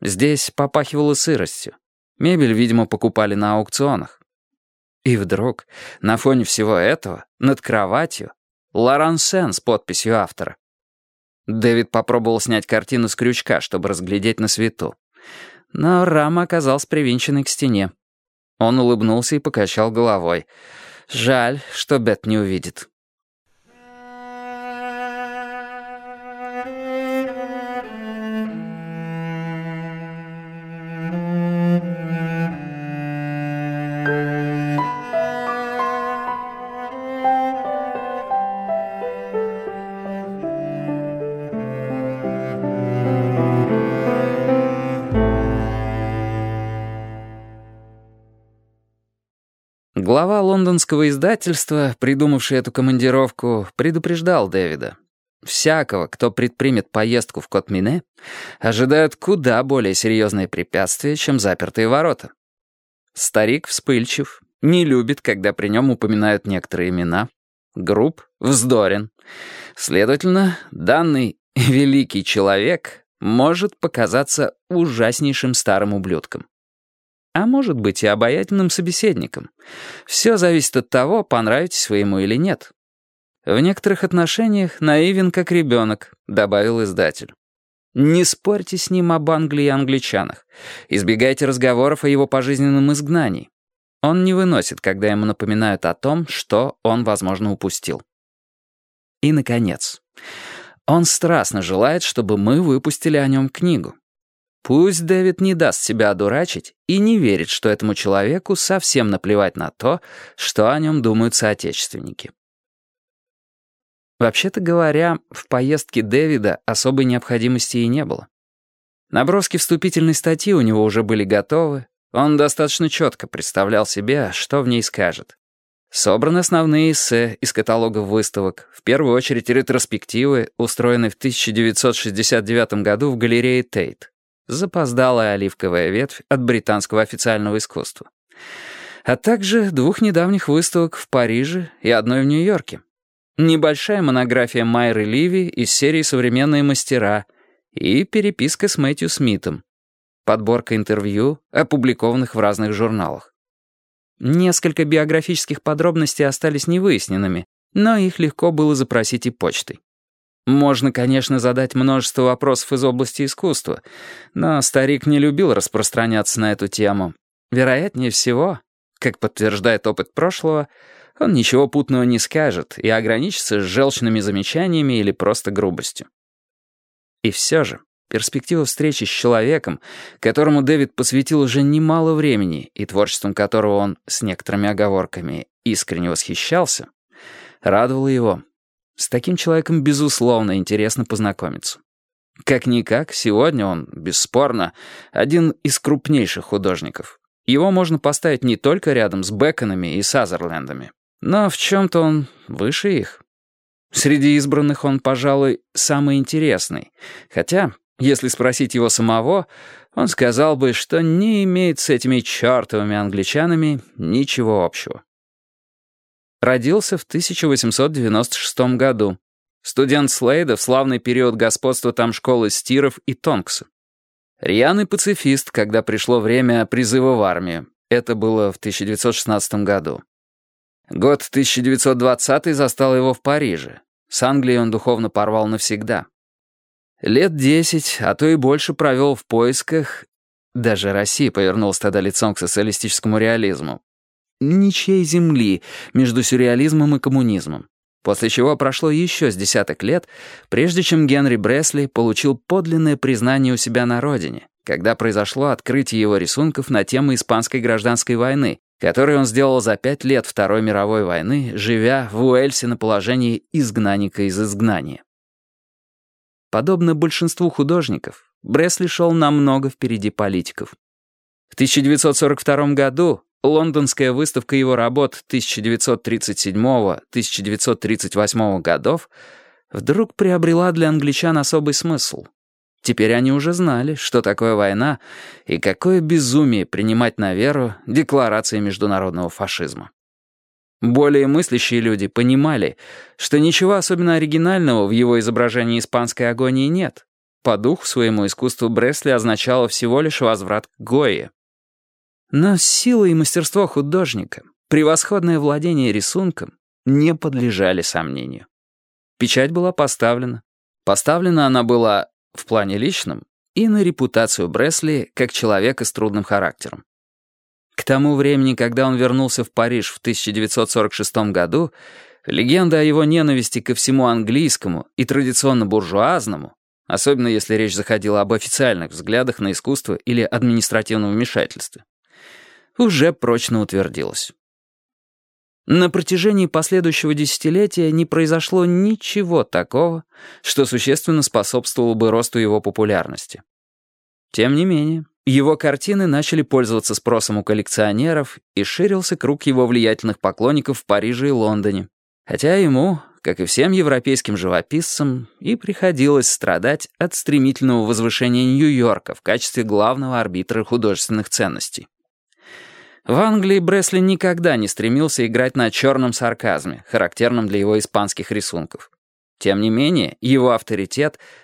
Здесь попахивало сыростью. Мебель, видимо, покупали на аукционах. И вдруг, на фоне всего этого, над кроватью, Лоран Сен с подписью автора. Дэвид попробовал снять картину с крючка, чтобы разглядеть на свету. Но рама оказалась привинченной к стене. Он улыбнулся и покачал головой. Жаль, что Бет не увидит. Глава лондонского издательства, придумавший эту командировку, предупреждал Дэвида. Всякого, кто предпримет поездку в Котмине, ожидают куда более серьезные препятствия, чем запертые ворота. Старик вспыльчив, не любит, когда при нем упоминают некоторые имена, груб, вздорен. Следовательно, данный великий человек может показаться ужаснейшим старым ублюдком а может быть и обаятельным собеседником. Все зависит от того, понравитесь вы ему или нет. В некоторых отношениях наивен как ребенок, добавил издатель. Не спорьте с ним об Англии и англичанах. Избегайте разговоров о его пожизненном изгнании. Он не выносит, когда ему напоминают о том, что он, возможно, упустил. И, наконец, он страстно желает, чтобы мы выпустили о нем книгу. Пусть Дэвид не даст себя одурачить и не верит, что этому человеку совсем наплевать на то, что о нем думают соотечественники. Вообще-то говоря, в поездке Дэвида особой необходимости и не было. Наброски вступительной статьи у него уже были готовы, он достаточно четко представлял себе, что в ней скажет. Собраны основные эссе из каталогов выставок, в первую очередь ретроспективы, устроенные в 1969 году в галерее Тейт. Запоздалая оливковая ветвь от британского официального искусства. А также двух недавних выставок в Париже и одной в Нью-Йорке. Небольшая монография Майры Ливи из серии «Современные мастера» и переписка с Мэтью Смитом. Подборка интервью, опубликованных в разных журналах. Несколько биографических подробностей остались невыясненными, но их легко было запросить и почтой. Можно, конечно, задать множество вопросов из области искусства, но старик не любил распространяться на эту тему. Вероятнее всего, как подтверждает опыт прошлого, он ничего путного не скажет и ограничится желчными замечаниями или просто грубостью. И все же, перспектива встречи с человеком, которому Дэвид посвятил уже немало времени и творчеством которого он, с некоторыми оговорками, искренне восхищался, радовала его с таким человеком, безусловно, интересно познакомиться. Как-никак, сегодня он, бесспорно, один из крупнейших художников. Его можно поставить не только рядом с Беконами и Сазерлендами, но в чем-то он выше их. Среди избранных он, пожалуй, самый интересный. Хотя, если спросить его самого, он сказал бы, что не имеет с этими чертовыми англичанами ничего общего. Родился в 1896 году. Студент Слейда в славный период господства там школы Стиров и Тонкса. Рьяный пацифист, когда пришло время призыва в армию. Это было в 1916 году. Год 1920 застал его в Париже. С Англией он духовно порвал навсегда. Лет десять, а то и больше провел в поисках... Даже Россия повернулась тогда лицом к социалистическому реализму ничьей земли между сюрреализмом и коммунизмом. После чего прошло еще с десяток лет, прежде чем Генри Бресли получил подлинное признание у себя на родине, когда произошло открытие его рисунков на тему Испанской гражданской войны, которую он сделал за пять лет Второй мировой войны, живя в Уэльсе на положении изгнанника из изгнания. Подобно большинству художников, Бресли шел намного впереди политиков. В 1942 году Лондонская выставка его работ 1937-1938 годов вдруг приобрела для англичан особый смысл. Теперь они уже знали, что такое война и какое безумие принимать на веру декларации международного фашизма. Более мыслящие люди понимали, что ничего особенно оригинального в его изображении испанской агонии нет, по духу своему искусство Бресли означало всего лишь возврат к Гойе. Но сила и мастерство художника, превосходное владение рисунком не подлежали сомнению. Печать была поставлена. Поставлена она была в плане личном и на репутацию Бресли как человека с трудным характером. К тому времени, когда он вернулся в Париж в 1946 году, легенда о его ненависти ко всему английскому и традиционно буржуазному, особенно если речь заходила об официальных взглядах на искусство или административном вмешательстве, уже прочно утвердилась. На протяжении последующего десятилетия не произошло ничего такого, что существенно способствовало бы росту его популярности. Тем не менее, его картины начали пользоваться спросом у коллекционеров, и ширился круг его влиятельных поклонников в Париже и Лондоне. Хотя ему, как и всем европейским живописцам, и приходилось страдать от стремительного возвышения Нью-Йорка в качестве главного арбитра художественных ценностей. В Англии Бресли никогда не стремился играть на черном сарказме, характерном для его испанских рисунков. Тем не менее, его авторитет,